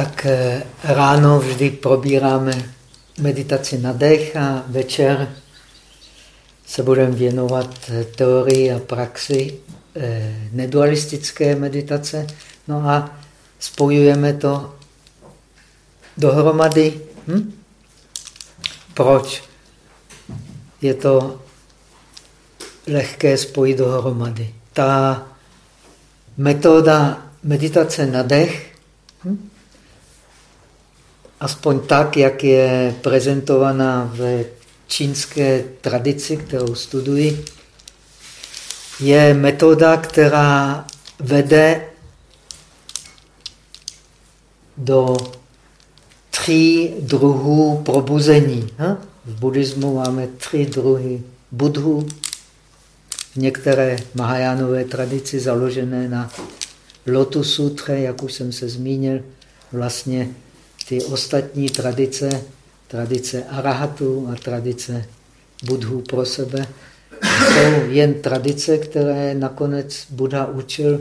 tak eh, ráno vždy probíráme meditaci na dech a večer se budeme věnovat eh, teorii a praxi eh, nedualistické meditace. No a spojujeme to dohromady. Hm? Proč je to lehké spojit dohromady? Ta metoda meditace na dech, hm? Aspoň tak, jak je prezentovaná v čínské tradici, kterou studuji, je metoda, která vede do tří druhů probuzení. V buddhismu máme tři druhy budhu, v některé Mahajánové tradici založené na Lotus Sutře, jak už jsem se zmínil, vlastně ty ostatní tradice, tradice arahatu a tradice budhů pro sebe, jsou jen tradice, které nakonec Buddha učil,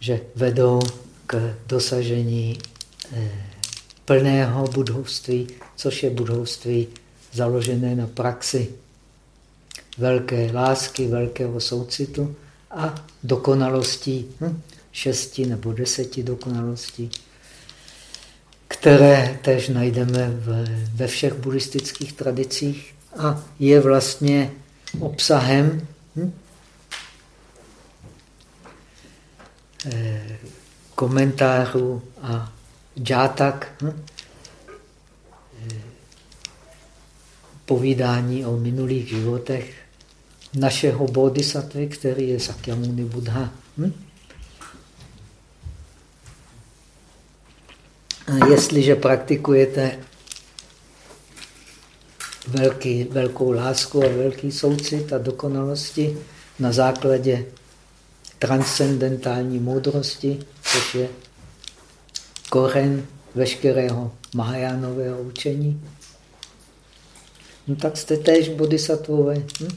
že vedou k dosažení eh, plného budhovství, což je budhovství založené na praxi velké lásky, velkého soucitu a dokonalostí, hm? šesti nebo deseti dokonalostí, které tež najdeme ve všech buddhistických tradicích a je vlastně obsahem hm? eh, komentářů a džátak, hm? Eh, povídání o minulých životech našeho bodhisattva, který je Sakyamuni Buddha. Hm? A jestliže praktikujete velký, velkou lásku a velký soucit a dokonalosti na základě transcendentální moudrosti, což je koren veškerého Mahajánového učení, no tak jste též bodhisattvové. Hm?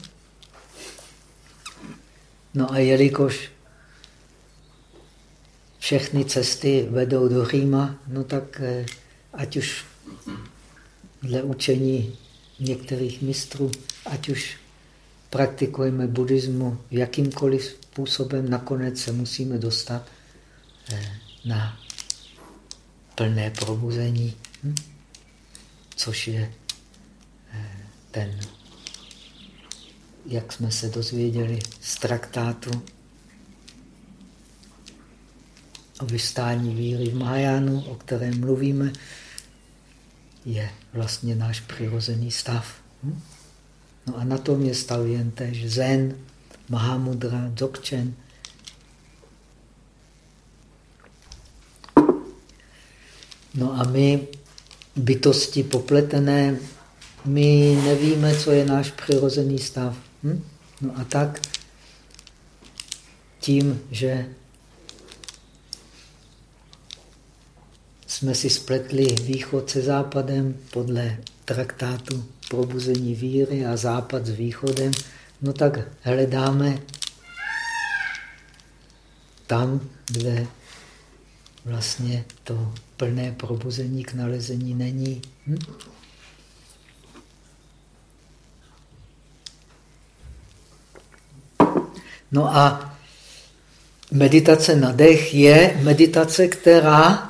No a jelikož všechny cesty vedou do Říma, no tak eh, ať už dle učení některých mistrů, ať už praktikujeme buddhismu jakýmkoliv způsobem, nakonec se musíme dostat eh, na plné probuzení, hm? což je eh, ten jak jsme se dozvěděli z traktátu o vystání víry v Mahajánu, o kterém mluvíme, je vlastně náš přirozený stav. Hm? No a na tom je stavěn tež Zen, Mahamudra, Dzogchen. No a my, bytosti popletené, my nevíme, co je náš přirozený stav. Hm? No a tak tím, že jsme si spletli východ se západem podle traktátu probuzení víry a západ s východem, no tak hledáme tam, kde vlastně to plné probuzení k nalezení není. Hm? No a meditace na dech je meditace, která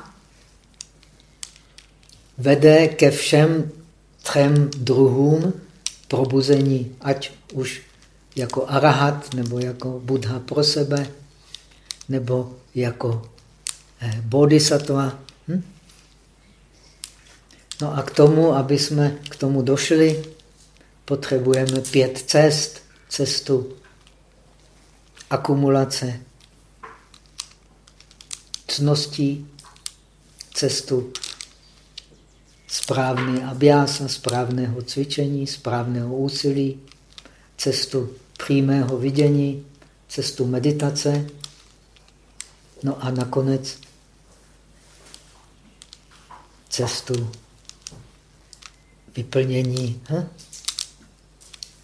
vede ke všem třem druhům probuzení, ať už jako arahat, nebo jako buddha pro sebe, nebo jako eh, bodhisattva. Hm? No a k tomu, aby jsme k tomu došli, potřebujeme pět cest. Cestu akumulace cností, cestu správný abjása, správného cvičení, správného úsilí, cestu přímého vidění, cestu meditace, no a nakonec cestu vyplnění. Hm?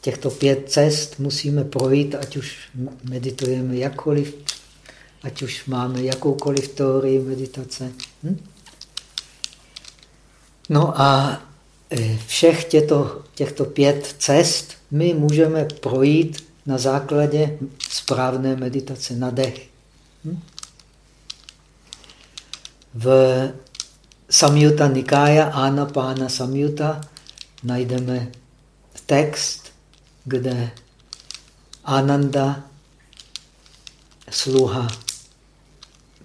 těchto pět cest musíme projít, ať už meditujeme jakkoliv, ať už máme jakoukoliv teorii meditace. Hm? No a e, všech těchto, těchto pět cest my můžeme projít na základě správné meditace na dech. Hm? V Samyuta Nikaya, Anapána Samyuta, najdeme text, kde Ananda, sluha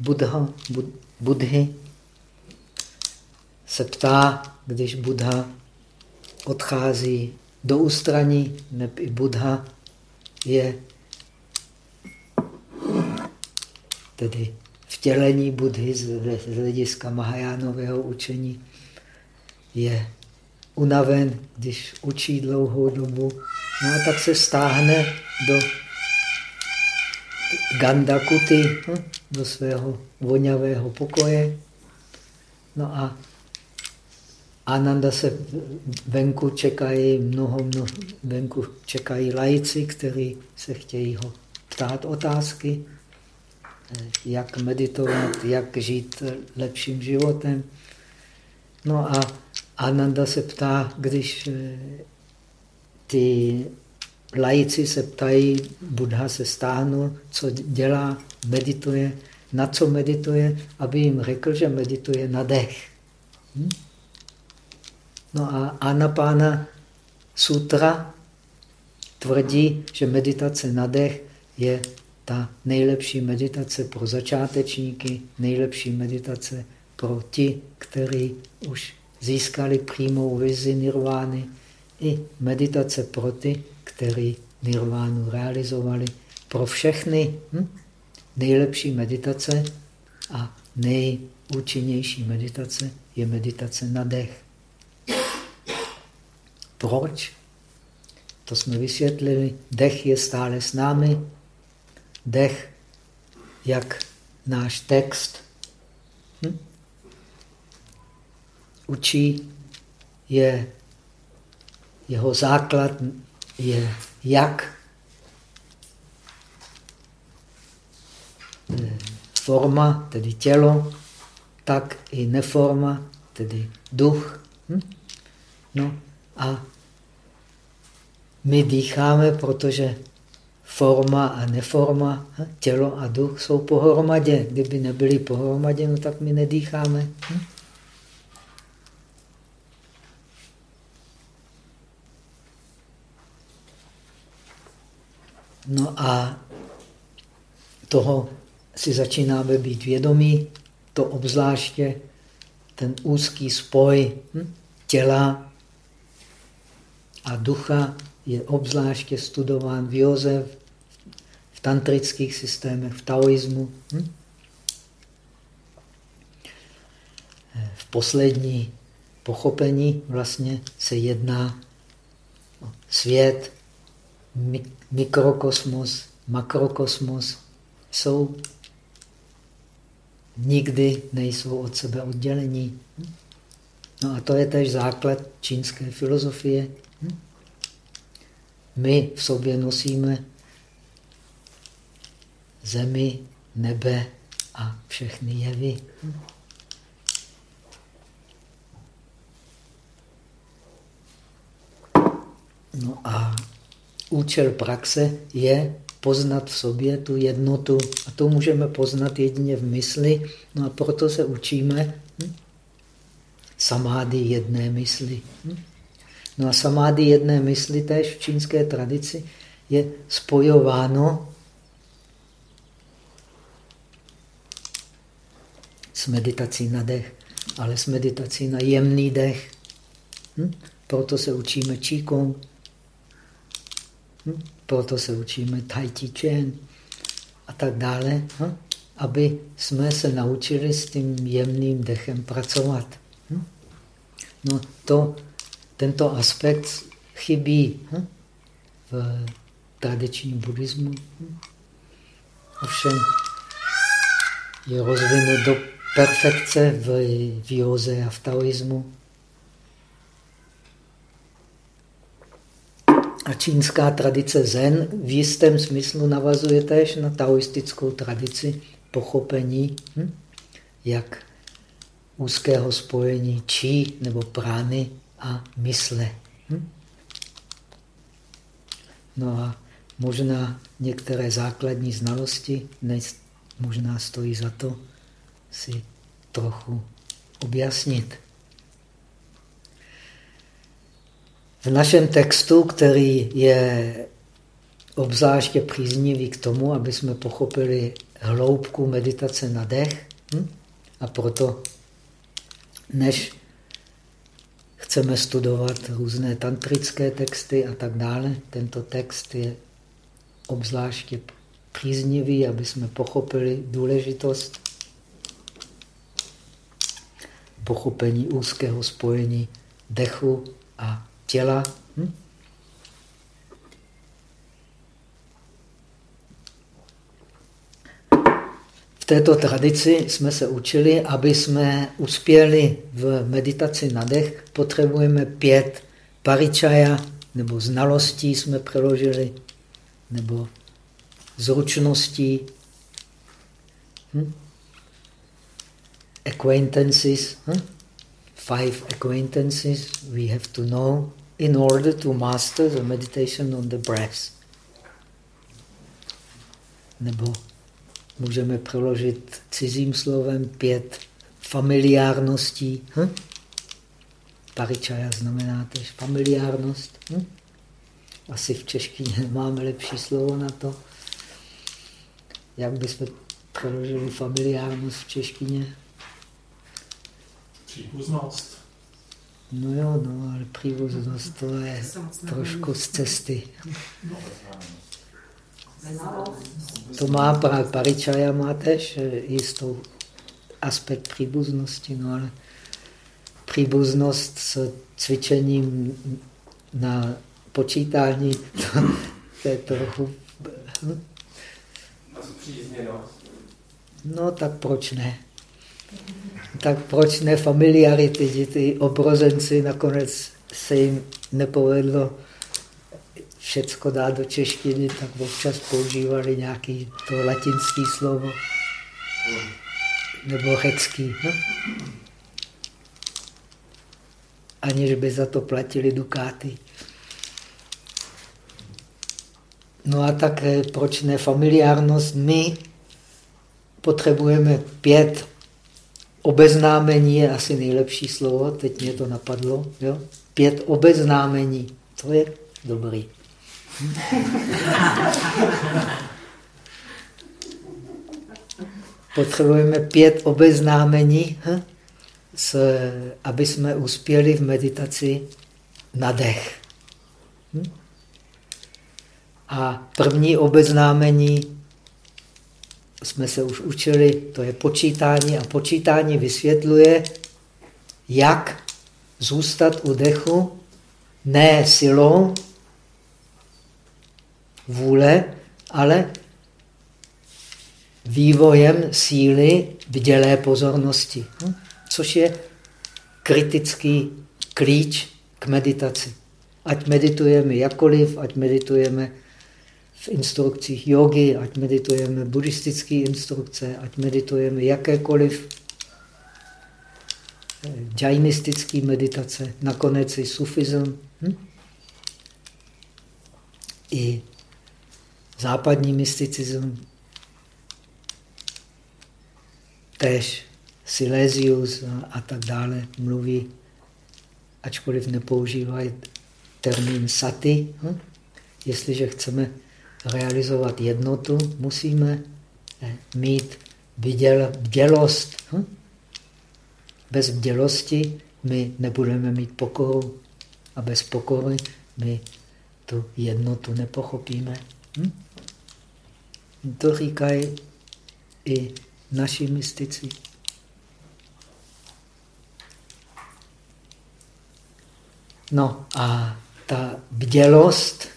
Buddha, Budhy, se ptá, když Buddha odchází do ústraní, neb i Buddha je tedy vtělení Budhy z hlediska Mahajánového učení je unaven, když učí dlouhou dobu, no a tak se stáhne do Gandakuty, hm, do svého vonavého pokoje. No a Ananda se venku čekají, mnoho, mnoho venku čekají lajci, kteří se chtějí ho ptát otázky, jak meditovat, jak žít lepším životem. No a Ananda se ptá, když eh, ty lajci se ptají, Buddha se stáhnul, co dělá, medituje, na co medituje, aby jim řekl, že medituje na dech. Hm? No a Anapána sutra tvrdí, že meditace na dech je ta nejlepší meditace pro začátečníky, nejlepší meditace pro ti, kteří už získali přímou vizi nirvány, i meditace pro ty, kteří nirvánu realizovali. Pro všechny hm? nejlepší meditace a nejúčinnější meditace je meditace na dech. Proč? To jsme vysvětlili. Dech je stále s námi. Dech, jak náš text hm? učí, je jeho základ je jak eh, forma, tedy tělo, tak i neforma, tedy duch. Hm? No a my dýcháme, protože forma a neforma, hm? tělo a duch jsou pohromadě. Kdyby nebyly pohromadě, no tak my nedýcháme. Hm? No a toho si začínáme být vědomí, to obzvláště ten úzký spoj hm, těla a ducha je obzvláště studován v Jozef, v tantrických systémech, v taoismu. Hm? V poslední pochopení vlastně se jedná o svět, mikrokosmos, makrokosmos jsou nikdy nejsou od sebe oddělení. No a to je tež základ čínské filozofie. My v sobě nosíme zemi, nebe a všechny jevy. No a účel praxe je poznat v sobě tu jednotu. A to můžeme poznat jedině v mysli. No a proto se učíme hm? samády jedné mysli. Hm? No a samády jedné mysli též v čínské tradici je spojováno s meditací na dech, ale s meditací na jemný dech. Hm? Proto se učíme číkong, Hm? Proto se učíme Tai Chi Chuan a tak dále, hm? aby jsme se naučili s tím jemným dechem pracovat. Hm? No to, tento aspekt chybí hm? v tradičním buddhismu. Hm? Ovšem je rozvinut do perfekce v, v a v taoismu. A čínská tradice zen v jistém smyslu navazuje též na taoistickou tradici pochopení, hm? jak úzkého spojení čí nebo prány a mysle. Hm? No a možná některé základní znalosti dnes možná stojí za to si trochu objasnit. V našem textu, který je obzvláště příznivý k tomu, aby jsme pochopili hloubku meditace na dech, hm? a proto než chceme studovat různé tantrické texty a tak dále, tento text je obzvláště příznivý, aby jsme pochopili důležitost pochopení úzkého spojení dechu a těla. Hm? Této tradici jsme se učili, aby jsme uspěli v meditaci na dech, potřebujeme pět paričaja, nebo znalostí jsme přeložili, nebo zručností, hm? acquaintances, hm? five acquaintances we have to know in order to master the meditation on the breath. Nebo můžeme přeložit cizím slovem pět familiárností. Hm? Paričaja znamená tež familiárnost. Hm? Asi v češtině nemáme lepší slovo na to. Jak bychom přeložili familiárnost v češtině? Příbuznost. No jo, no, ale příbuznost to je trošku z cesty. To má paričaja, má tež jistou aspekt příbuznosti, no ale příbuznost s cvičením na počítání, to, to je trochu... Hm? No tak proč ne? tak proč ne familiarity, že ty obrozenci nakonec se jim nepovedlo všecko dát do češtiny, tak občas používali nějaký to latinský slovo nebo řecký. No? Aniž by za to platili dukáty. No a tak eh, proč ne familiárnost? My potřebujeme pět Obeznámení je asi nejlepší slovo, teď mě to napadlo. Jo? Pět obeznámení, to je dobrý. Potřebujeme pět obeznámení, hm? s, aby jsme uspěli v meditaci na dech. Hm? A první obeznámení jsme se už učili, to je počítání a počítání vysvětluje, jak zůstat u dechu ne silou vůle, ale vývojem síly vdělé pozornosti, hm? což je kritický klíč k meditaci. Ať meditujeme jakoliv, ať meditujeme v instrukcích jogy, ať meditujeme buddhistické instrukce, ať meditujeme jakékoliv eh, džajnistické meditace, nakonec i sufism. Hm? I západní mysticism, tež Silesius a, tak dále mluví, ačkoliv nepoužívají termín sati. Hm? Jestliže chceme realizovat jednotu, musíme eh, mít bděl, bdělost. Hm? Bez bdělosti my nebudeme mít pokoru a bez pokory my tu jednotu nepochopíme. Hm? To říkají i naši mystici. No a ta bdělost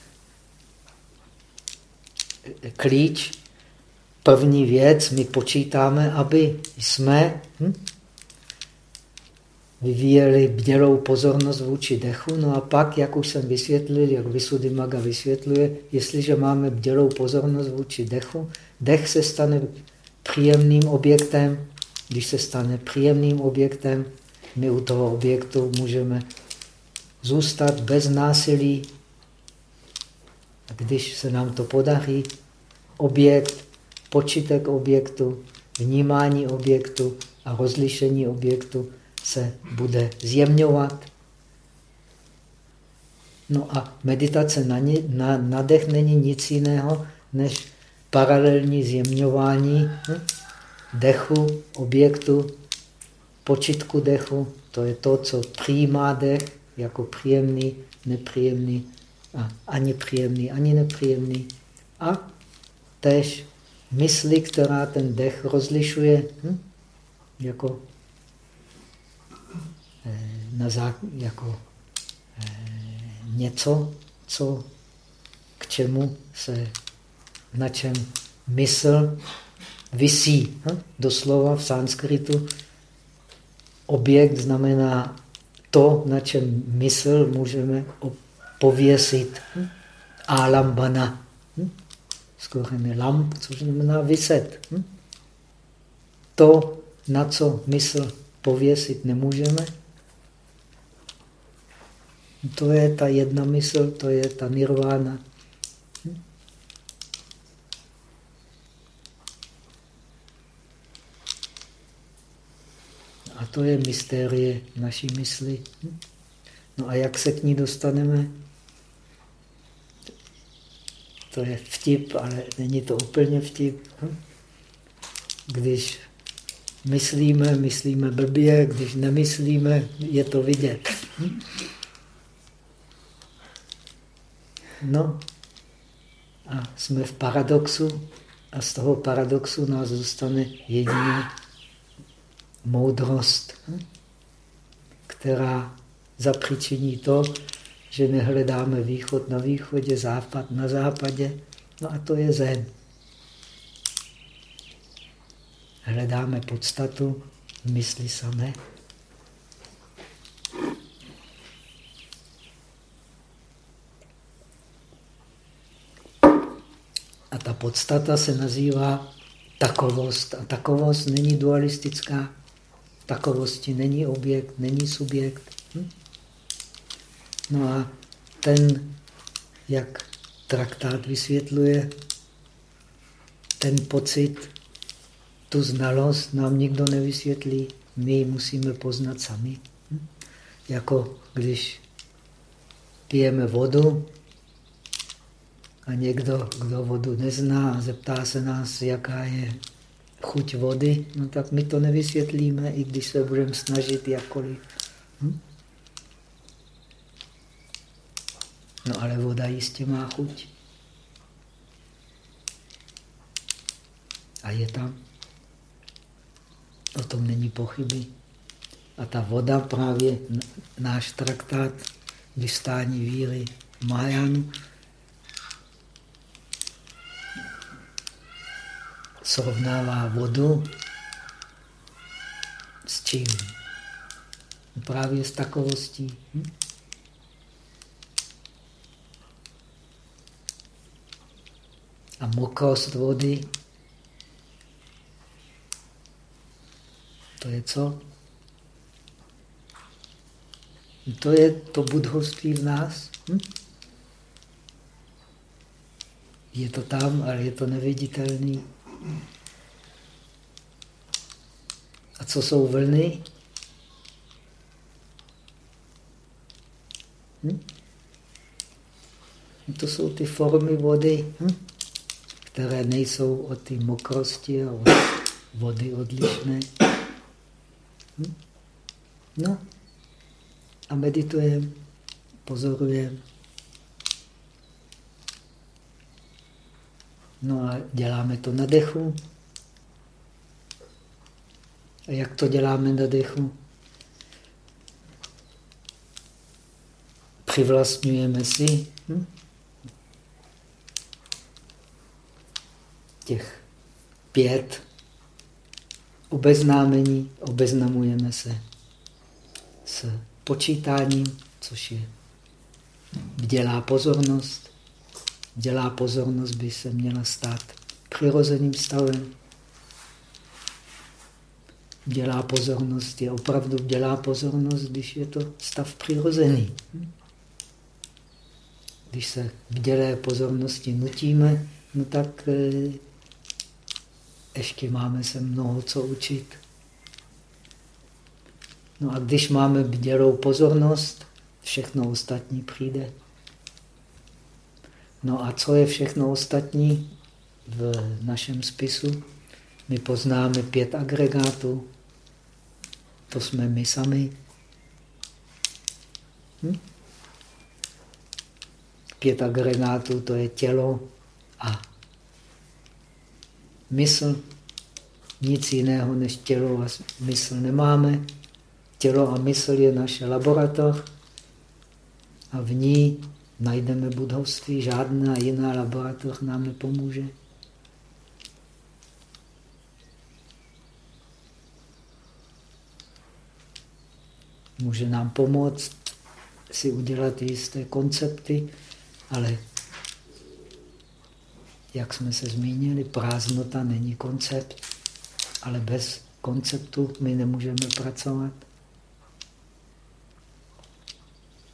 klíč, první věc, my počítáme, aby jsme hm, vyvíjeli bdělou pozornost vůči dechu. No a pak, jak už jsem vysvětlil, jak Visuddhimagga vysvětluje, jestliže máme bdělou pozornost vůči dechu, dech se stane příjemným objektem Když se stane příjemným objektem, my u toho objektu můžeme zůstat bez násilí. A když se nám to podaří, objekt, počítek objektu, vnímání objektu a rozlišení objektu se bude zjemňovat. No a meditace na, ně, na, na dech není nic jiného, než paralelní zjemňování hm? dechu, objektu, počitku dechu. To je to, co přijímá dech jako příjemný, nepříjemný, a ani příjemný, ani nepříjemný. A tež mysli, která ten dech rozlišuje hm? jako, na zá, jako eh, něco, co, k čemu se, na čem mysl visí. Hm? Doslova v sanskritu objekt znamená to, na čem mysl můžeme pověsit. Hm? Alambana. Hm? Skoro je lamp, což znamená vyset. To, na co mysl pověsit nemůžeme, to je ta jedna mysl, to je ta nirvána. A to je mystérie naší mysli. No a jak se k ní dostaneme? To je vtip, ale není to úplně vtip. Když myslíme, myslíme blbě, když nemyslíme, je to vidět. No a jsme v paradoxu a z toho paradoxu nás zůstane jedině moudrost, která zapříčiní to, že nehledáme východ na východě, západ na západě. No a to je zen. Hledáme podstatu mysli samé. Podstata se nazývá takovost. A takovost není dualistická. Takovosti není objekt, není subjekt. Hm? No a ten, jak traktát vysvětluje, ten pocit, tu znalost nám nikdo nevysvětlí. My ji musíme poznat sami. Hm? Jako když pijeme vodu, a někdo, kdo vodu nezná zeptá se nás, jaká je chuť vody, no tak my to nevysvětlíme, i když se budeme snažit jakkoliv. Hm? No ale voda jistě má chuť. A je tam. O tom není pochyby. A ta voda právě, náš traktát vystání víry Mahajánu, srovnává vodu s čím? Právě s takovostí. Hm? A mokrost vody, to je co? To je to budhovství v nás. Hm? Je to tam, ale je to neviditelný. A co jsou vlny? Hm? To jsou ty formy vody, hm? které nejsou od té mokrosti a od vody odlišné. Hm? No a meditujeme, pozorujeme. No a děláme to na dechu. A jak to děláme na dechu? Přivlastňujeme si hm? těch pět obeznámení, obeznamujeme se s počítáním, což je dělá pozornost, dělá pozornost, by se měla stát přirozeným stavem. dělá pozornost, je opravdu dělá pozornost, když je to stav přirozený. Když se v dělé pozornosti nutíme, no tak eh, ještě máme se mnoho co učit. No a když máme bdělou pozornost, všechno ostatní přijde. No a co je všechno ostatní v našem spisu? My poznáme pět agregátů. To jsme my sami. Hm? Pět agregátů to je tělo a mysl. Nic jiného než tělo a mysl nemáme. Tělo a mysl je naše laboratoř a v ní najdeme budovství. Žádná jiná laboratoř nám nepomůže. Může nám pomoct si udělat jisté koncepty, ale jak jsme se zmínili, prázdnota není koncept, ale bez konceptu my nemůžeme pracovat.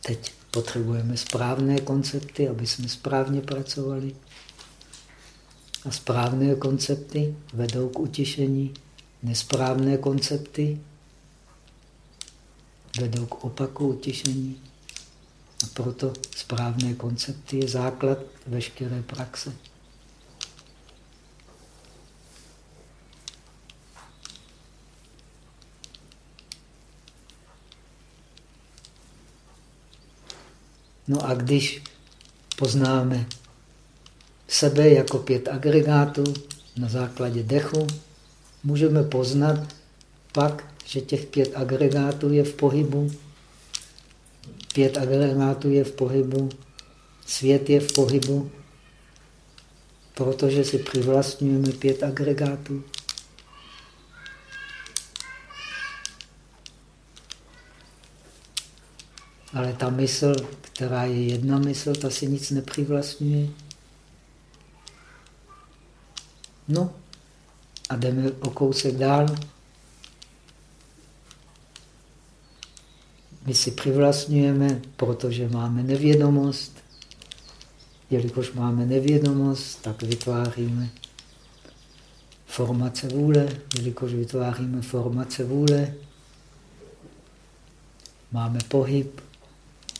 Teď potřebujeme správné koncepty, aby jsme správně pracovali. A správné koncepty vedou k utišení. Nesprávné koncepty vedou k opaku utišení. A proto správné koncepty je základ veškeré praxe. No a když poznáme sebe jako pět agregátů na základě dechu, můžeme poznat pak, že těch pět agregátů je v pohybu. Pět agregátů je v pohybu, svět je v pohybu, protože si přivlastňujeme pět agregátů. Ale ta mysl, která je jedna mysl, ta si nic nepřivlastňuje. No a jdeme o kousek dál. My si přivlastňujeme, protože máme nevědomost. Jelikož máme nevědomost, tak vytváříme formace vůle. Jelikož vytváříme formace vůle, máme pohyb,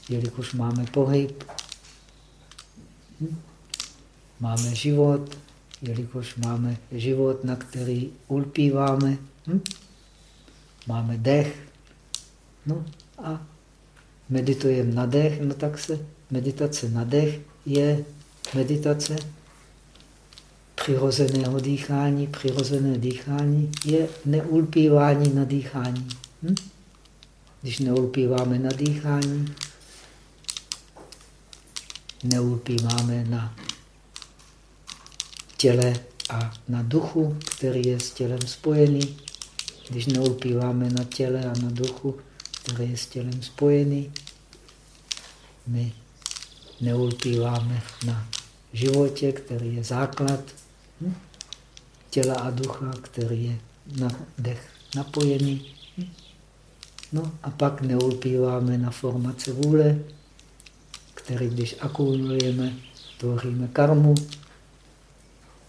jelikož máme pohyb, hm? máme život, jelikož máme život, na který ulpíváme, hm? máme dech, no a meditujeme na dech, no tak se meditace na dech je meditace přirozeného dýchání. Přirozené dýchání je neulpívání na dýchání. Hm? Když neulpíváme na dýchání, neulpíváme na těle a na duchu, který je s tělem spojený. Když neulpíváme na těle a na duchu, který je s tělem spojený, my neulpíváme na životě, který je základ těla a ducha, který je na dech napojený. No a pak neulpíváme na formace vůle, který když akumulujeme, tvoříme karmu.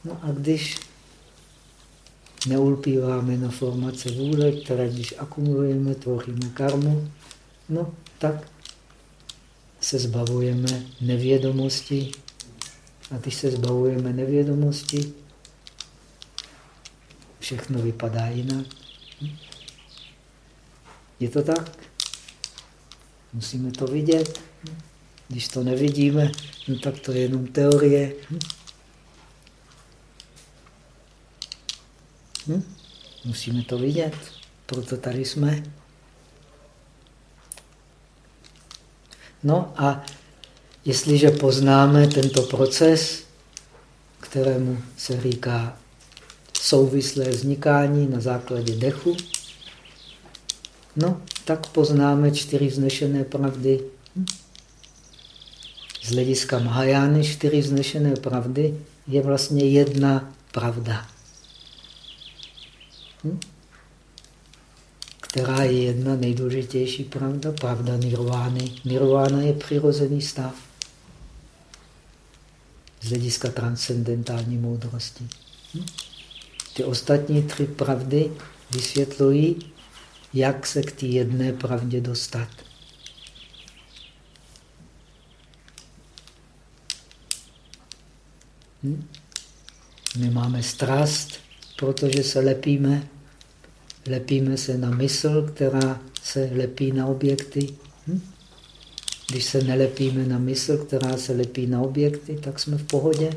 No a když neulpíváme na formace vůle, které když akumulujeme, tvoříme karmu, no tak se zbavujeme nevědomosti. A když se zbavujeme nevědomosti, všechno vypadá jinak. Je to tak? Musíme to vidět. Když to nevidíme, no tak to je jenom teorie. Hm? Musíme to vidět, proto tady jsme. No a jestliže poznáme tento proces, kterému se říká souvislé vznikání na základě dechu, no, tak poznáme čtyři vznešené pravdy. Z hlediska Mahajány čtyři vznešené pravdy je vlastně jedna pravda. Hm? která je jedna nejdůležitější pravda, pravda nirvány. Nirvána je přirozený stav z hlediska transcendentální moudrosti. Hm? Ty ostatní tři pravdy vysvětlují, jak se k té jedné pravdě dostat. Hm? My máme strast, protože se lepíme. Lepíme se na mysl, která se lepí na objekty. Hm? Když se nelepíme na mysl, která se lepí na objekty, tak jsme v pohodě.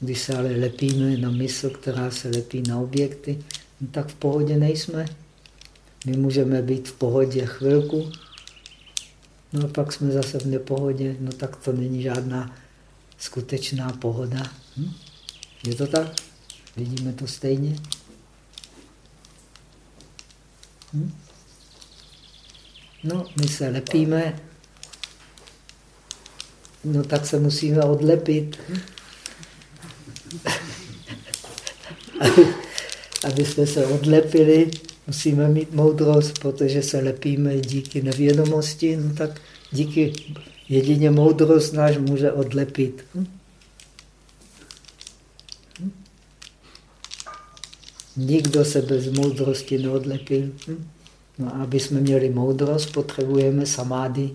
Když se ale lepíme na mysl, která se lepí na objekty, no tak v pohodě nejsme. My můžeme být v pohodě chvilku, no a pak jsme zase v nepohodě, no tak to není žádná skutečná pohoda. Hm? Je to tak? Vidíme to stejně? Hm? No, my se lepíme, no tak se musíme odlepit. Hm? Aby jsme se odlepili, musíme mít moudrost, protože se lepíme díky nevědomosti, no tak díky jedině moudrost náš může odlepit. Hm? Hm? Nikdo se bez moudrosti neodlepil. Hm? No a aby jsme měli moudrost, potřebujeme samády.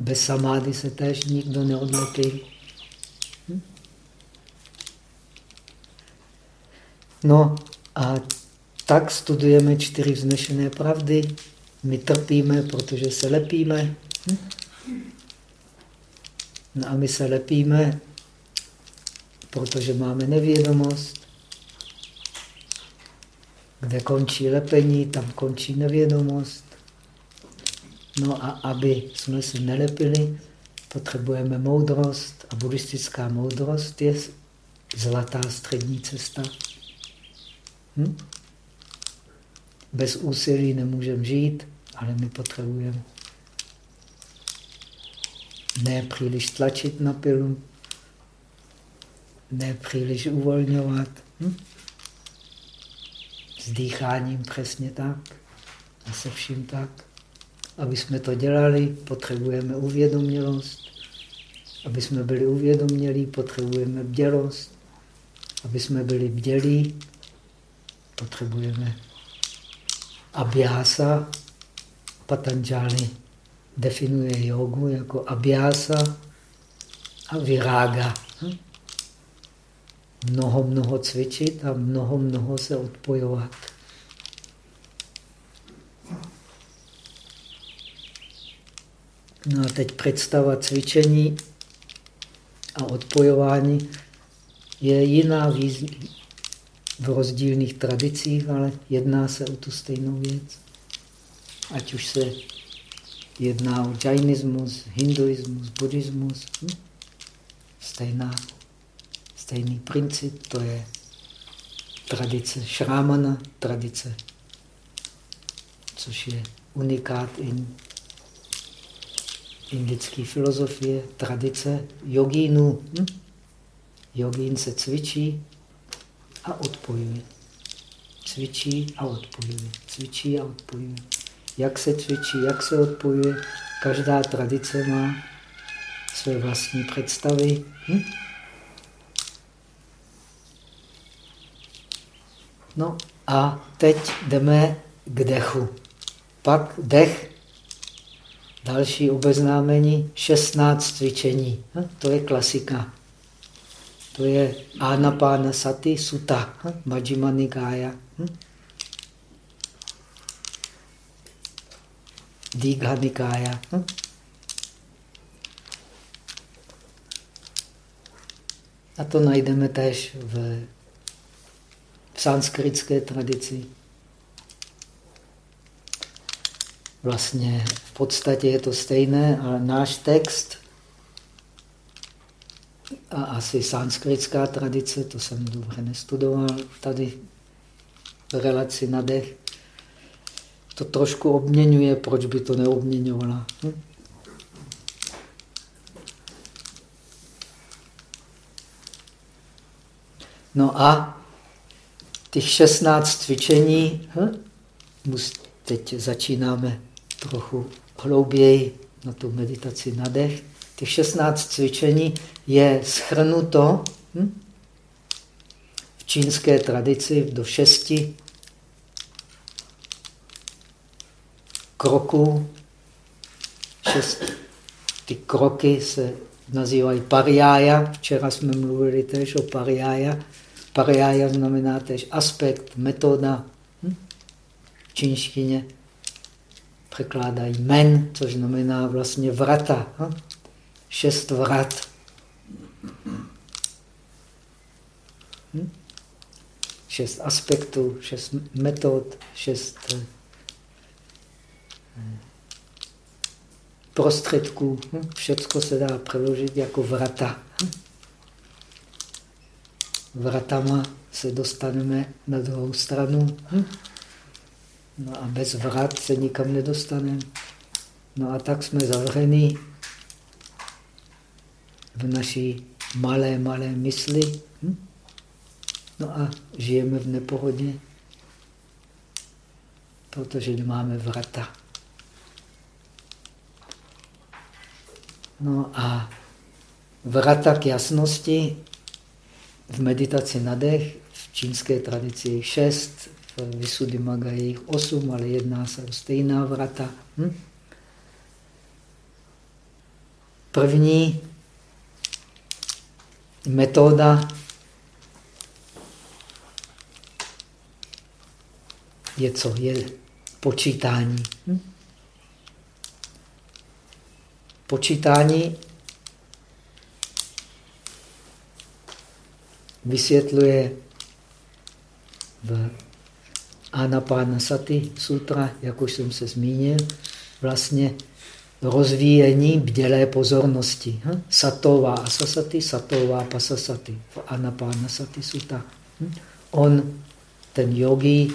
Bez samády se též nikdo neodlepí. Hm? No a tak studujeme čtyři vznešené pravdy. My trpíme, protože se lepíme. No a my se lepíme, protože máme nevědomost. Kde končí lepení, tam končí nevědomost. No a aby jsme se nelepili, potřebujeme moudrost a buddhistická moudrost je zlatá střední cesta. Hm? Bez úsilí nemůžeme žít, ale my potřebujeme ne příliš tlačit na pilu, ne příliš uvolňovat. Hm? S dýcháním přesně tak a se vším tak. Aby jsme to dělali, potřebujeme uvědomělost. Aby jsme byli uvědomělí, potřebujeme bdělost. Aby jsme byli bdělí, potřebujeme abhyasa. Patanjali definuje jogu jako abhyasa a virága. Hm? Mnoho, mnoho cvičit a mnoho, mnoho se odpojovat. No a teď představa cvičení a odpojování je jiná v rozdílných tradicích, ale jedná se o tu stejnou věc. Ať už se jedná o džajnismus, hinduismus, buddhismus, hm? stejná, stejný princip, to je tradice šrámana, tradice, což je unikát in indické filozofie, tradice jogínů. Hm? Jogín se cvičí a odpojuje. Cvičí a odpojuje. Cvičí a odpojuje. Jak se cvičí, jak se odpojuje. Každá tradice má své vlastní představy. Hm? No a teď jdeme k dechu. Pak dech, další obeznámení, 16 cvičení. Hm? To je klasika. To je Anapána Sati Sutta, hm? Majjima Nikaya. Hm? Digha Nikaya. Hm? A to najdeme též v, v sanskritské tradici. Vlastně v podstatě je to stejné, ale náš text a asi sanskritská tradice, to jsem dobře nestudoval tady v relaci na dech, to trošku obměňuje, proč by to neobměňovala. Hm? No a těch 16 cvičení, hm? teď začínáme trochu hlouběji na tu meditaci na dech. Těch 16 cvičení je schrnuto hm? v čínské tradici do šesti kroků. Šest, ty kroky se nazývají pariája. Včera jsme mluvili tež o pariája. Pariája znamená tež aspekt, metoda hm? v čínštině překládají men, což znamená vlastně vrata. Hm? Šest vrat. Hm? Šest aspektů, šest metod, šest eh, prostředků. Hm? Všecko se dá přeložit jako vrata. Hm? Vratama se dostaneme na druhou stranu. Hm? No a bez vrat se nikam nedostaneme. No a tak jsme zavření v naší malé, malé mysli. Hm? No a žijeme v nepohodě, protože nemáme vrata. No a vrata k jasnosti v meditaci na dech, v čínské tradici je šest, Visuddhimagga je jich osm, ale jedná se o stejná vrata. Hm? První metoda je co? Je počítání. Hm? Počítání vysvětluje v Anapánasati sutra, jak už jsem se zmínil, vlastně rozvíjení bdělé pozornosti. Hm? Satová asasati, satová pasasati v Anapánasati sutra. Hm? On, ten yogi,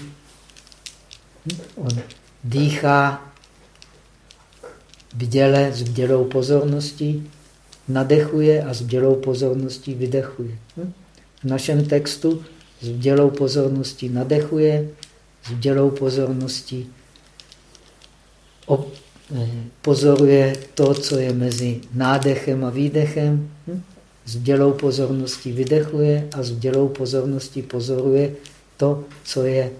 hm? on dýchá bděle s bdělou pozorností, nadechuje a s bdělou pozorností vydechuje. Hm? V našem textu s bdělou pozorností nadechuje, s dělou pozornosti eh, pozoruje to, co je mezi nádechem a výdechem. Hm? S dělou pozorností vydechuje a s dělou pozorností pozoruje to, co je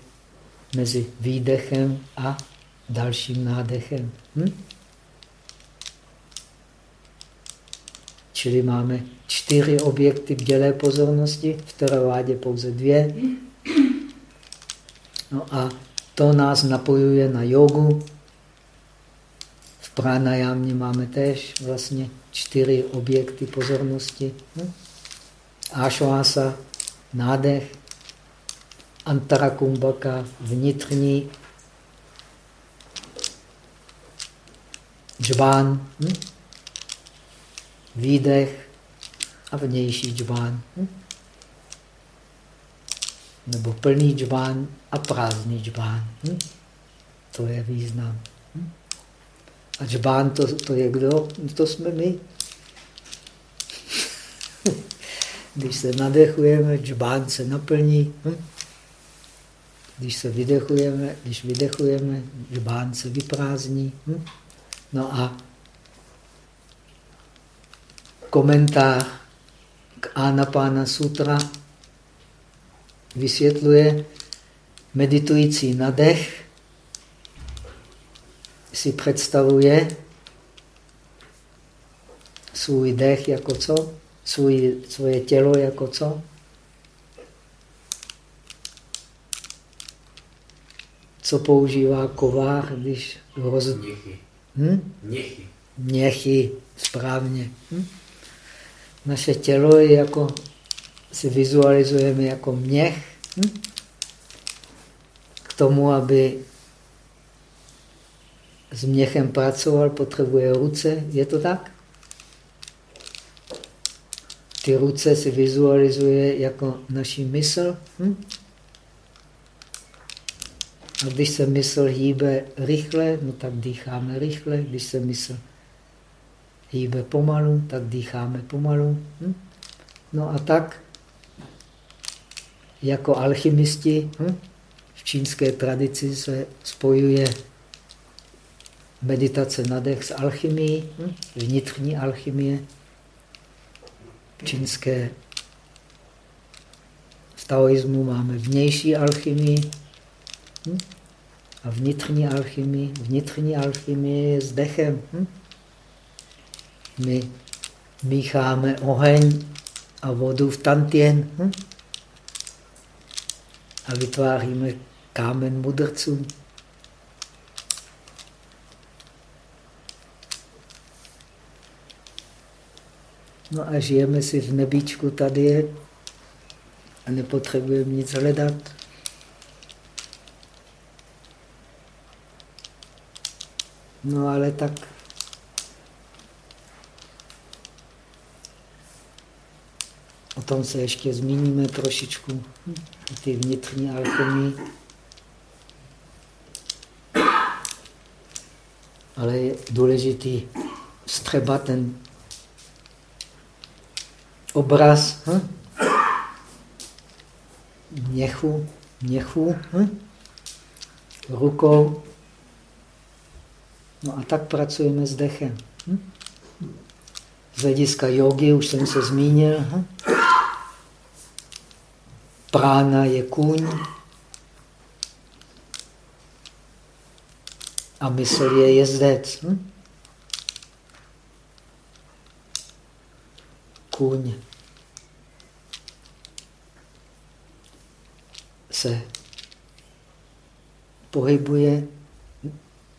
mezi výdechem a dalším nádechem. Hm? Čili máme čtyři objekty bdělé pozornosti, v teravádě pouze dvě. No a to nás napojuje na jogu. Pranajámě máme též vlastně čtyři objekty pozornosti. Hm? Ašvása, nádech, antarakumbaka, vnitřní džbán, hm? výdech a vnější džbán. Hm? nebo plný džbán a prázdný džbán. To je význam. A džbán to, to je kdo? To jsme my. Když se nadechujeme, džbán se naplní. Hm? Když se vydechujeme, když vydechujeme, džbán se vyprázdní. Hm? No a komentář k Anapána Sutra vysvětluje meditující na dech, si představuje svůj dech jako co? Svůj, svoje tělo jako co? Co používá kovár, když roz... Měchy. Hm? Měchy. Měchy, správně. Hm? Naše tělo je jako si vizualizujeme jako měch. Hm? K tomu, aby s měchem pracoval, potřebuje ruce. Je to tak? Ty ruce si vizualizuje jako naší mysl. Hm? A když se mysl hýbe rychle, no tak dýcháme rychle. Když se mysl hýbe pomalu, tak dýcháme pomalu. Hm? No a tak jako alchymisti hm? v čínské tradici se spojuje meditace na dech s alchymií, hm? vnitřní alchymie. Čínské v taoismu máme vnější alchymii hm? a vnitřní alchymii. Vnitřní alchymie je s dechem. Hm? My mícháme oheň a vodu v tantien a vytváříme kámen mudrců. No a žijeme si v nebíčku tady a nepotřebujeme nic hledat. No ale tak o tom se ještě zmíníme trošičku, ty vnitřní alchymii. Ale je důležitý střebat ten obraz hm? měchu, měchu hm? rukou. No a tak pracujeme s dechem. Hm? Z hlediska jogy už jsem se zmínil. Hm? Prána je kůň a mysl je jezdec. Hm? Kůň se pohybuje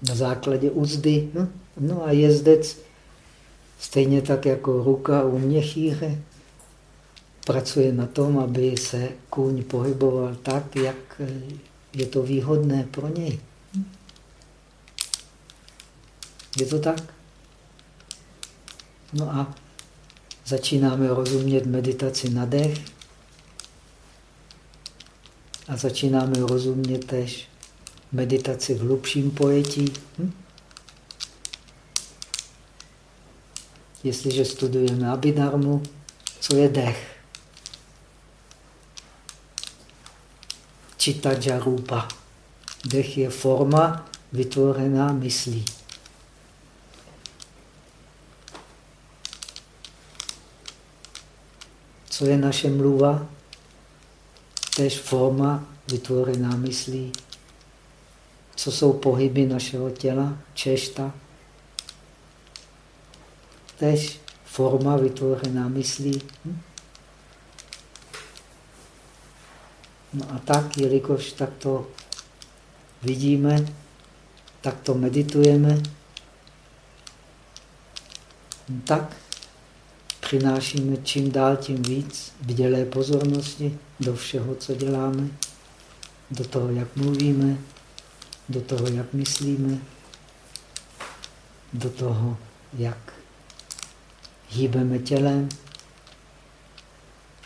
na základě úzdy. No, no a jezdec, stejně tak jako ruka u měchýře, pracuje na tom, aby se kůň pohyboval tak, jak je to výhodné pro něj. Je to tak? No a začínáme rozumět meditaci na dech a začínáme rozumět tež meditaci v hlubším pojetí. Hm? Jestliže studujeme Abhidharmu, co je dech? Čita jarupa. Dech je forma vytvořená myslí. Co je naše mluva? Tež forma vytvořená myslí. Co jsou pohyby našeho těla? Češta. Tež forma vytvořená myslí. Hm? No a tak, jelikož takto vidíme, takto meditujeme, no tak přinášíme čím dál tím víc vdělé pozornosti do všeho, co děláme, do toho, jak mluvíme, do toho, jak myslíme, do toho, jak hýbeme tělem.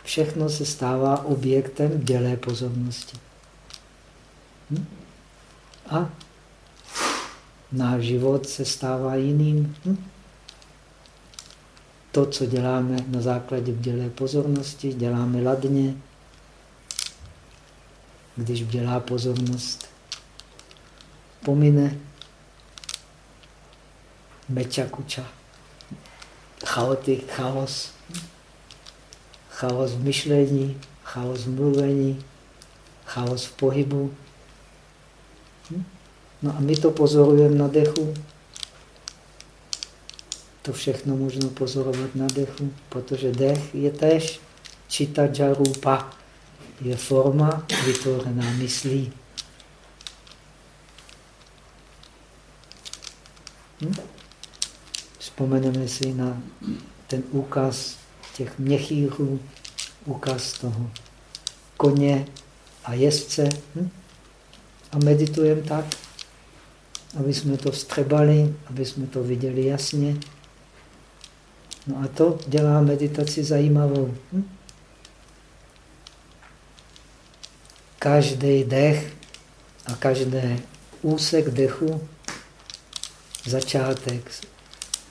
Všechno se stává objektem dělé pozornosti. Hm? A náš život se stává jiným. Hm? To, co děláme na základě vdělé pozornosti, děláme ladně. Když vdělá pozornost pomine, meča kuča, chaoty, chaos, chaos v myšlení, chaos v mluvení, chaos v pohybu. Hm? No a my to pozorujeme na dechu. To všechno možno pozorovat na dechu, protože dech je tež čita jarupa, je forma vytvořená myslí. Hm? Vzpomeneme si na ten úkaz těch měchýrů, úkaz toho koně a jezdce. Hm? A meditujeme tak, aby jsme to vstřebali, aby jsme to viděli jasně. No a to dělá meditaci zajímavou. Hm? Každý dech a každý úsek dechu, začátek,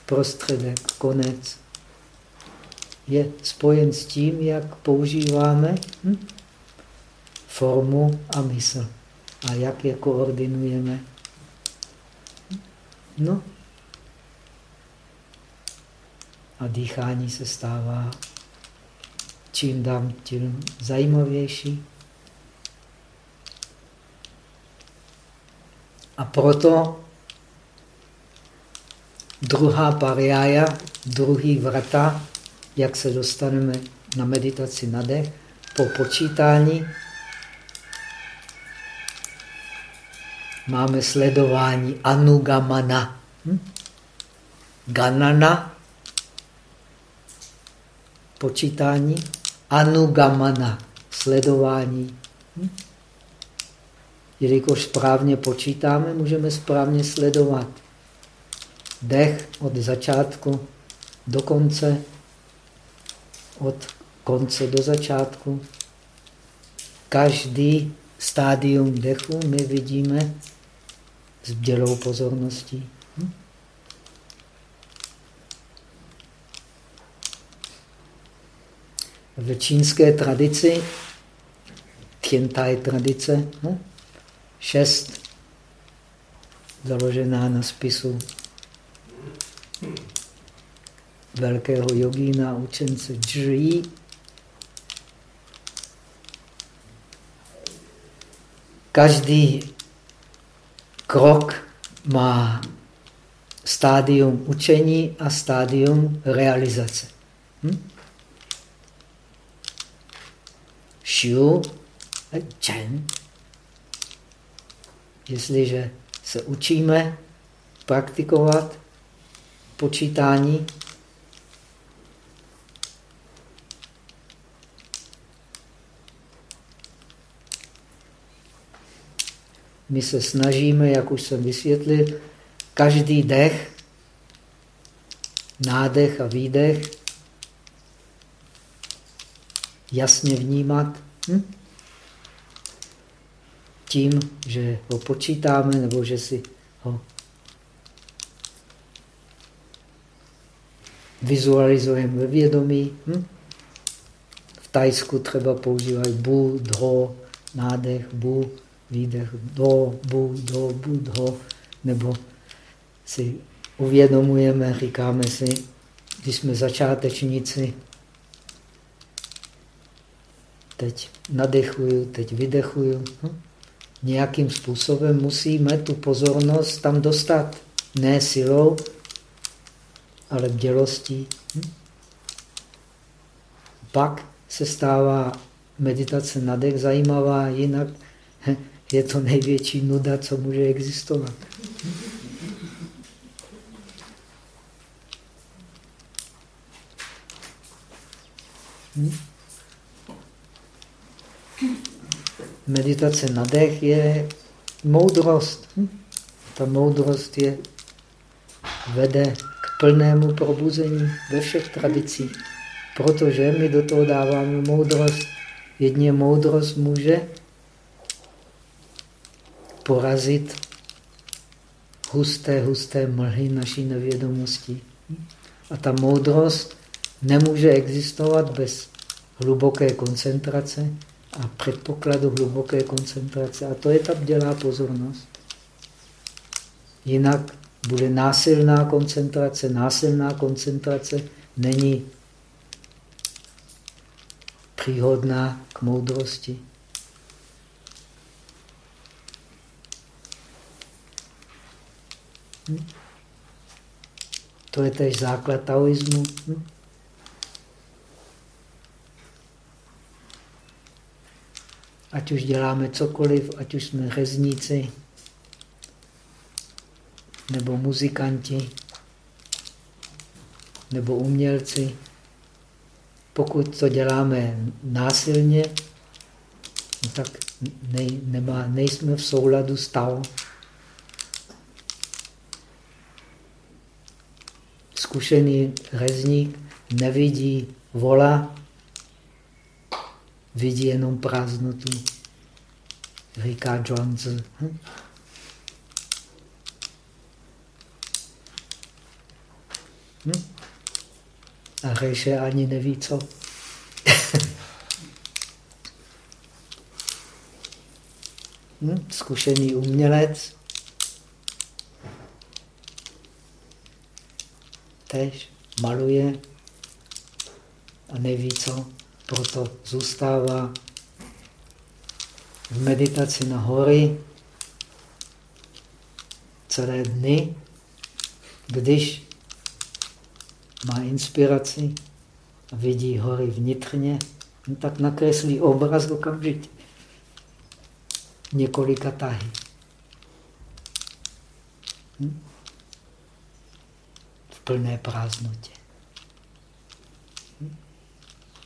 prostředek, konec, je spojen s tím, jak používáme hm? formu a mysl. A jak je koordinujeme? No. A dýchání se stává čím dám tím zajímavější. A proto druhá pariája, druhý vrata, jak se dostaneme na meditaci na dech, po počítání máme sledování anugamana. Hm? Ganana, počítání, anugamana, sledování. Hm? Jelikož správně počítáme, můžeme správně sledovat dech od začátku do konce, od konce do začátku. Každý stádium dechu my vidíme s bdělou pozorností. V čínské tradici, Tientai tradice, no, šest, založená na spisu velkého jogína, učence Zhi, Každý krok má stádium učení a stádium realizace. Hm? Xiu a Chen. Jestliže se učíme praktikovat počítání, My se snažíme, jak už jsem vysvětlil, každý dech, nádech a výdech jasně vnímat hm? tím, že ho počítáme nebo že si ho vizualizujeme ve vědomí. Hm? V Tajsku třeba používají bu, dho, nádech, bu, výdech do, bu, do, bu, do, nebo si uvědomujeme, říkáme si, když jsme začátečníci, teď nadechuju, teď vydechuju. Hm? Nějakým způsobem musíme tu pozornost tam dostat. Ne silou, ale bdělostí. Hm? Pak se stává meditace na dech zajímavá, jinak hm, je to největší nuda, co může existovat. Hm? Meditace na dech je moudrost. Hm? Ta moudrost je vede k plnému probuzení ve všech tradicích. Protože my do toho dáváme moudrost. Jedně moudrost může porazit husté, husté mlhy naší nevědomosti. A ta moudrost nemůže existovat bez hluboké koncentrace a předpokladu hluboké koncentrace. A to je ta bdělá pozornost. Jinak bude násilná koncentrace. Násilná koncentrace není příhodná k moudrosti. Hm? To je tež základ taoismu. Hm? Ať už děláme cokoliv, ať už jsme řezníci, nebo muzikanti, nebo umělci. Pokud to děláme násilně, no tak nej, nemá, nejsme v souladu s Tao. zkušený rezník nevidí vola, vidí jenom prázdnotu. Říká Jones. Hm? Hm? A Řeše ani neví co. hm? zkušený umělec, tež maluje a neví co, proto zůstává v meditaci na hory celé dny, když má inspiraci a vidí hory vnitřně, no tak nakreslí obraz okamžitě. Několika tahy. Hm? V plné prázdnotě.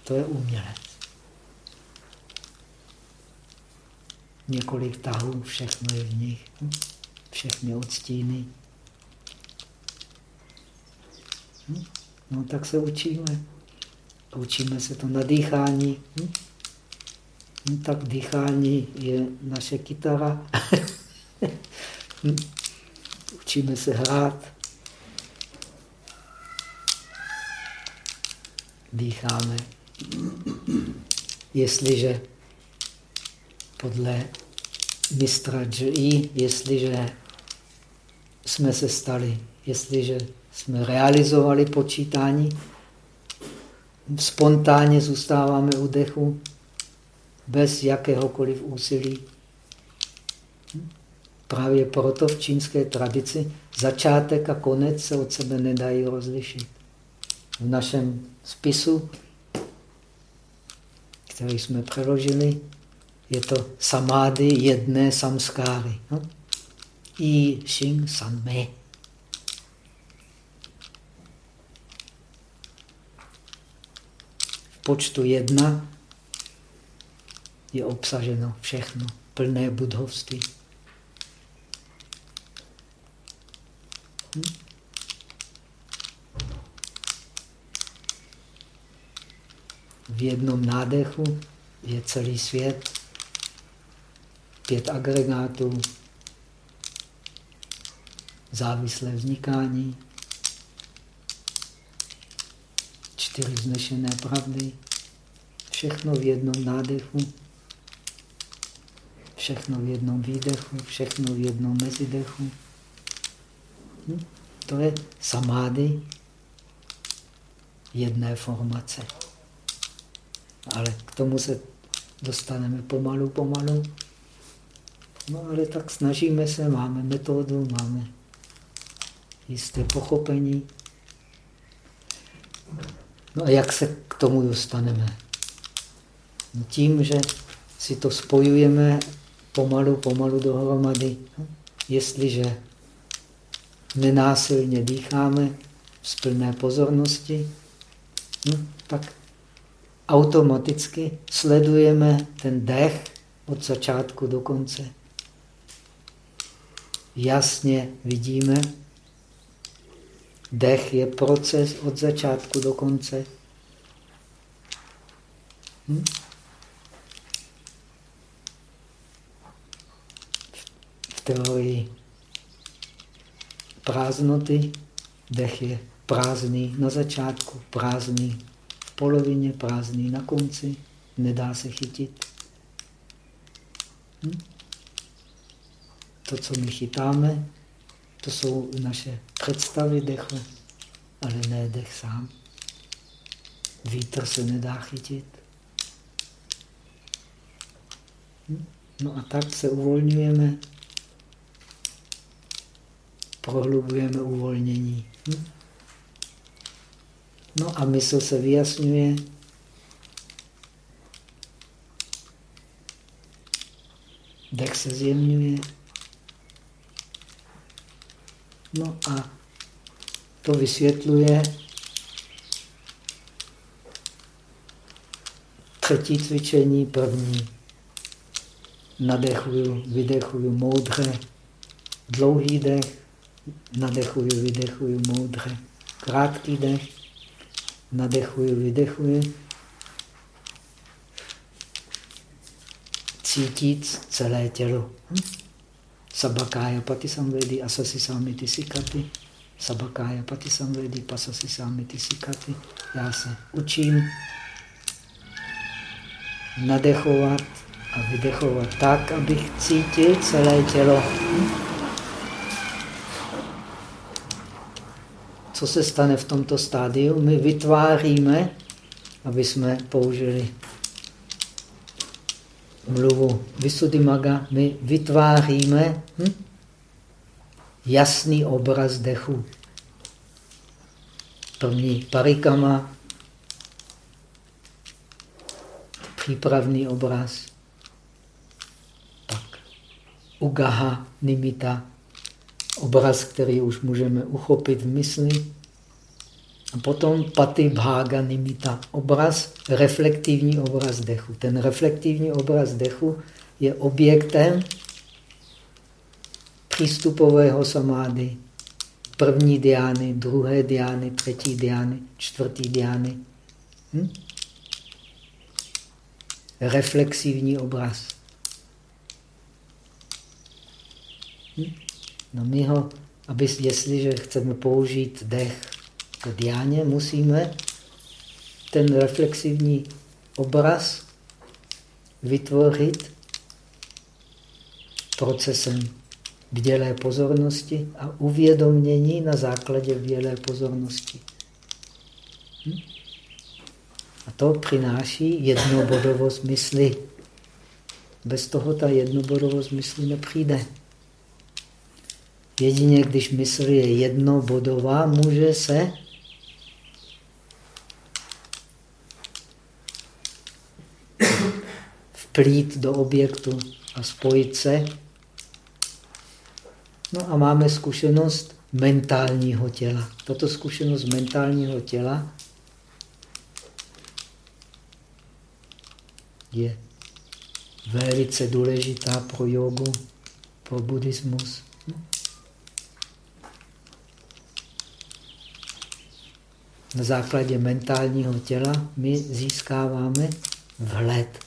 To je umělec. Několik tahů, všechno je v nich. Všechny odstíny. Hm? No tak se učíme. Učíme se to na dýchání. No, tak dýchání je naše kytara. Učíme se hrát. Dýcháme. Jestliže podle mistra Dži, jestliže jsme se stali, jestliže jsme realizovali počítání, spontánně zůstáváme u dechu, bez jakéhokoliv úsilí. Právě proto v čínské tradici začátek a konec se od sebe nedají rozlišit. V našem spisu, který jsme přeložili, je to samády jedné samskáry. No? I Xing San Me. V počtu jedna je obsaženo všechno, plné budhovství. Hm? V jednom nádechu je celý svět, pět agregátů, závislé vznikání, čtyři znešené pravdy, všechno v jednom nádechu, všechno v jednom výdechu, všechno v jednom mezidechu. Hm? To je samády jedné formace. Ale k tomu se dostaneme pomalu, pomalu. No ale tak snažíme se, máme metodu, máme jisté pochopení. No a jak se k tomu dostaneme? No tím, že si to spojujeme pomalu, pomalu dohromady. Jestliže nenásilně dýcháme z plné pozornosti, no, tak automaticky sledujeme ten dech od začátku do konce. Jasně vidíme, dech je proces od začátku do konce. Hm? teorii prázdnoty. Dech je prázdný na začátku, prázdný polovině, prázdný na konci. Nedá se chytit. Hm? To, co my chytáme, to jsou naše představy dechu, ale ne dech sám. Vítr se nedá chytit. Hm? No a tak se uvolňujeme prohlubujeme uvolnění. Hm? No a mysl se vyjasňuje. Dech se zjemňuje. No a to vysvětluje třetí cvičení, první. Nadechuju, vydechuju moudře, dlouhý dech, nadechuju, vydechuju moudře. Krátký dech, nadechuju, vydechuju. Cítit celé tělo. Hm? Sabakája pati samvedi, asasi samiti sikati. Sabakája pati samvedi, pasasi samiti sikati. Já se učím nadechovat a vydechovat tak, abych cítil celé tělo. Co se stane v tomto stádiu? My vytváříme, aby jsme použili mluvu Visuddhimaga, my vytváříme hm, jasný obraz dechu. První parikama, přípravný obraz, pak ugaha, nimita, obraz, který už můžeme uchopit v mysli. A potom paty bhága nimita, obraz, reflektivní obraz dechu. Ten reflektivní obraz dechu je objektem přístupového samády. První diány, druhé diány, třetí diány, čtvrtý diány. Hm? Reflexivní obraz. Hm? No my ho, aby, jestliže chceme použít dech k diáně, musíme ten reflexivní obraz vytvořit procesem bdělé pozornosti a uvědomění na základě bdělé pozornosti. Hm? A to přináší jednobodovost mysli. Bez toho ta jednobodovost mysli nepřijde. Jedině když mysl je jednobodová, může se vplít do objektu a spojit se. No a máme zkušenost mentálního těla. Tato zkušenost mentálního těla je velice důležitá pro jogu, pro buddhismus. Na základě mentálního těla my získáváme vhled.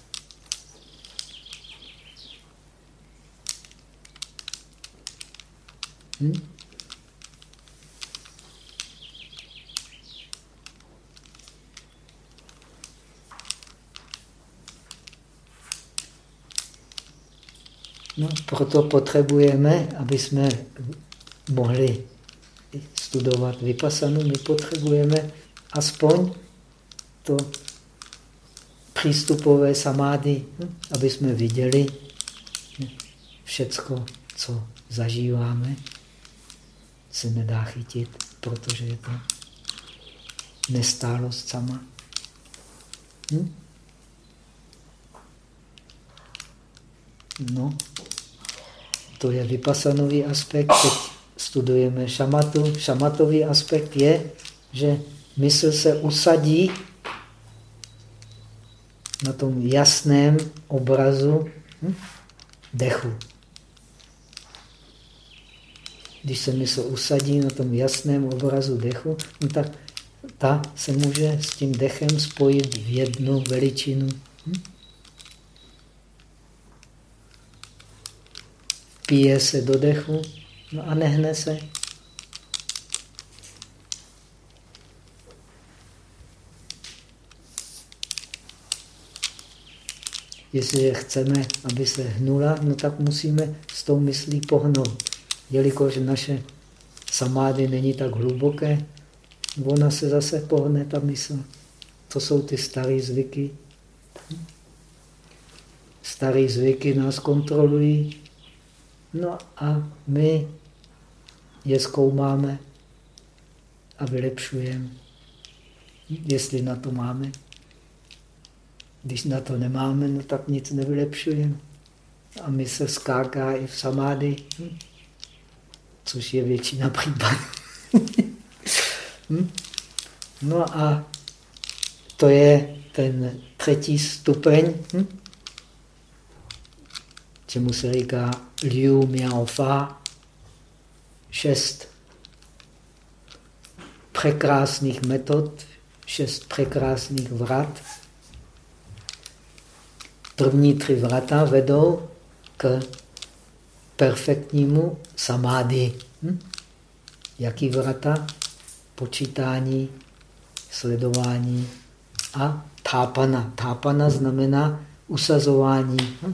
Hm? No, proto potřebujeme, aby jsme mohli studovat vypasanu, my potřebujeme aspoň to přístupové samády, hm, aby jsme viděli všecko, co zažíváme, se nedá chytit, protože je to nestálost sama. Hm? No, to je vypasanový aspekt. Teď studujeme šamatu. Šamatový aspekt je, že mysl se usadí na tom jasném obrazu dechu. Když se mysl usadí na tom jasném obrazu dechu, no tak ta se může s tím dechem spojit v jednu veličinu. Pije se do dechu no a nehne se. Jestliže chceme, aby se hnula, no tak musíme s tou myslí pohnout. Jelikož naše samády není tak hluboké, ona se zase pohne, ta mysl. To jsou ty staré zvyky. Staré zvyky nás kontrolují. No a my je zkoumáme a vylepšujeme, jestli na to máme. Když na to nemáme, no tak nic nevylepšujeme. A my se skáká i v samády, hm? což je většina případů. hm? No a to je ten třetí stupeň, hm? Čemu se říká Liu Miao Fa, šest překrásných metod, šest překrásných vrat, První tři vrata vedou k perfektnímu samády. Hm? Jaký vrata? Počítání, sledování a tápana. Tápana znamená usazování. Hm?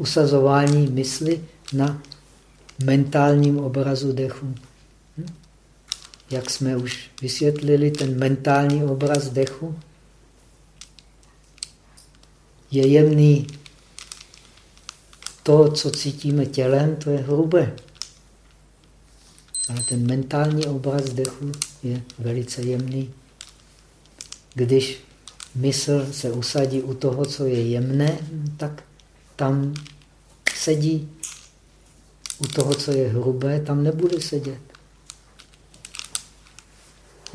Usazování mysli na mentálním obrazu dechu. Hm? Jak jsme už vysvětlili, ten mentální obraz dechu je jemný. To, co cítíme tělem, to je hrubé. Ale ten mentální obraz dechu je velice jemný. Když mysl se usadí u toho, co je jemné, tak tam sedí. U toho, co je hrubé, tam nebude sedět.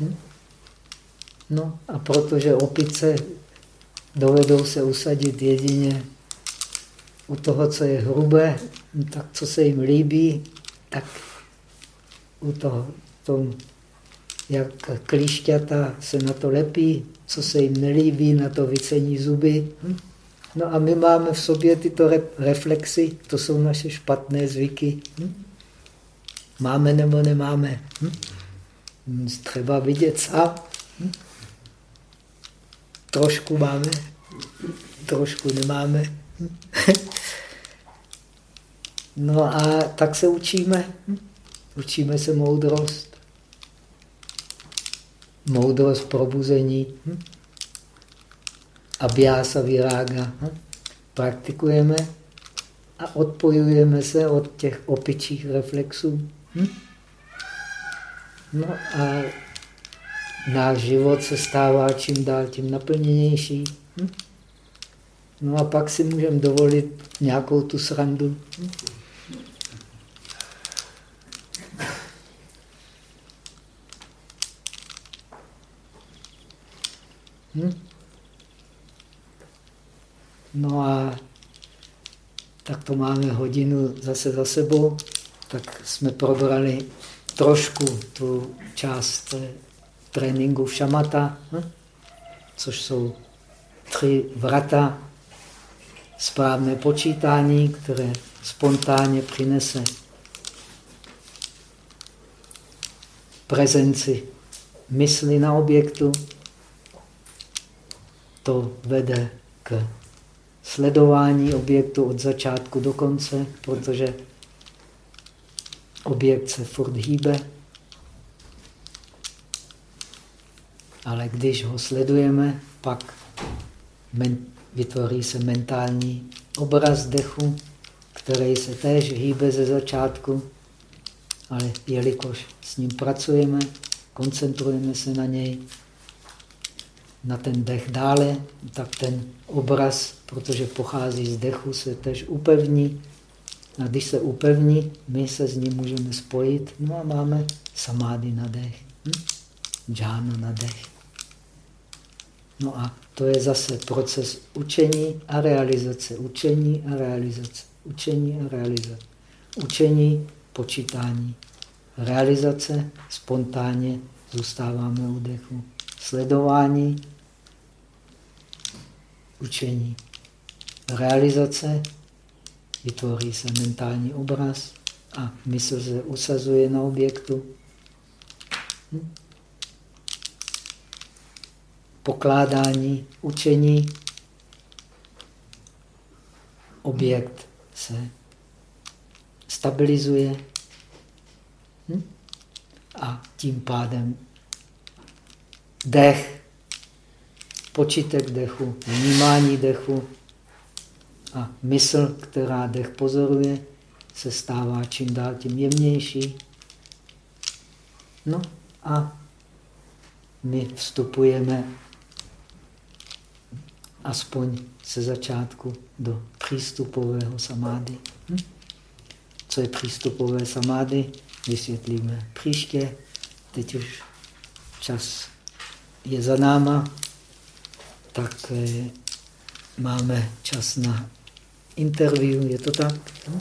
Hm? No a protože opice dovedou se usadit jedině u toho, co je hrubé, tak co se jim líbí, tak u toho, tom, jak klíšťata se na to lepí, co se jim nelíbí, na to vycení zuby. Hm? No a my máme v sobě tyto re reflexy, to jsou naše špatné zvyky. Hm? Máme nebo nemáme. Hm? Třeba vidět sám. Hm? Trošku máme, trošku nemáme. Hm? no a tak se učíme. Hm? Učíme se moudrost. Moudrost probuzení. Hm? Abhyasa virága. Hm? Praktikujeme a odpojujeme se od těch opičích reflexů. Hm? No a náš život se stává čím dál tím naplněnější. Hm? No a pak si můžeme dovolit nějakou tu srandu. Hm? Hm? No a tak to máme hodinu zase za sebou, tak jsme probrali trošku tu část tréninku šamata, hm? což jsou tři vrata správné počítání, které spontánně přinese prezenci mysli na objektu, to vede k sledování objektu od začátku do konce, protože objekt se furt hýbe. Ale když ho sledujeme, pak vytvoří se mentální obraz dechu, který se též hýbe ze začátku, ale jelikož s ním pracujeme, koncentrujeme se na něj, na ten dech dále, tak ten obraz, protože pochází z dechu, se tež upevní. A když se upevní, my se s ním můžeme spojit. No a máme samády na dech, hm? džánu na dech. No a to je zase proces učení a realizace. Učení a realizace. Učení a realizace. Učení, počítání. Realizace, spontánně zůstáváme u dechu. Sledování, učení. Realizace, vytvoří se mentální obraz a mysl se usazuje na objektu. Hm? Pokládání, učení, objekt se stabilizuje hm? a tím pádem dech počítek dechu, vnímání dechu a mysl, která dech pozoruje, se stává čím dál tím jemnější. No a my vstupujeme aspoň se začátku do přístupového samády. Hm? Co je přístupové samády, vysvětlíme příště. Teď už čas je za náma tak eh, máme čas na interview, je to tak? Hm?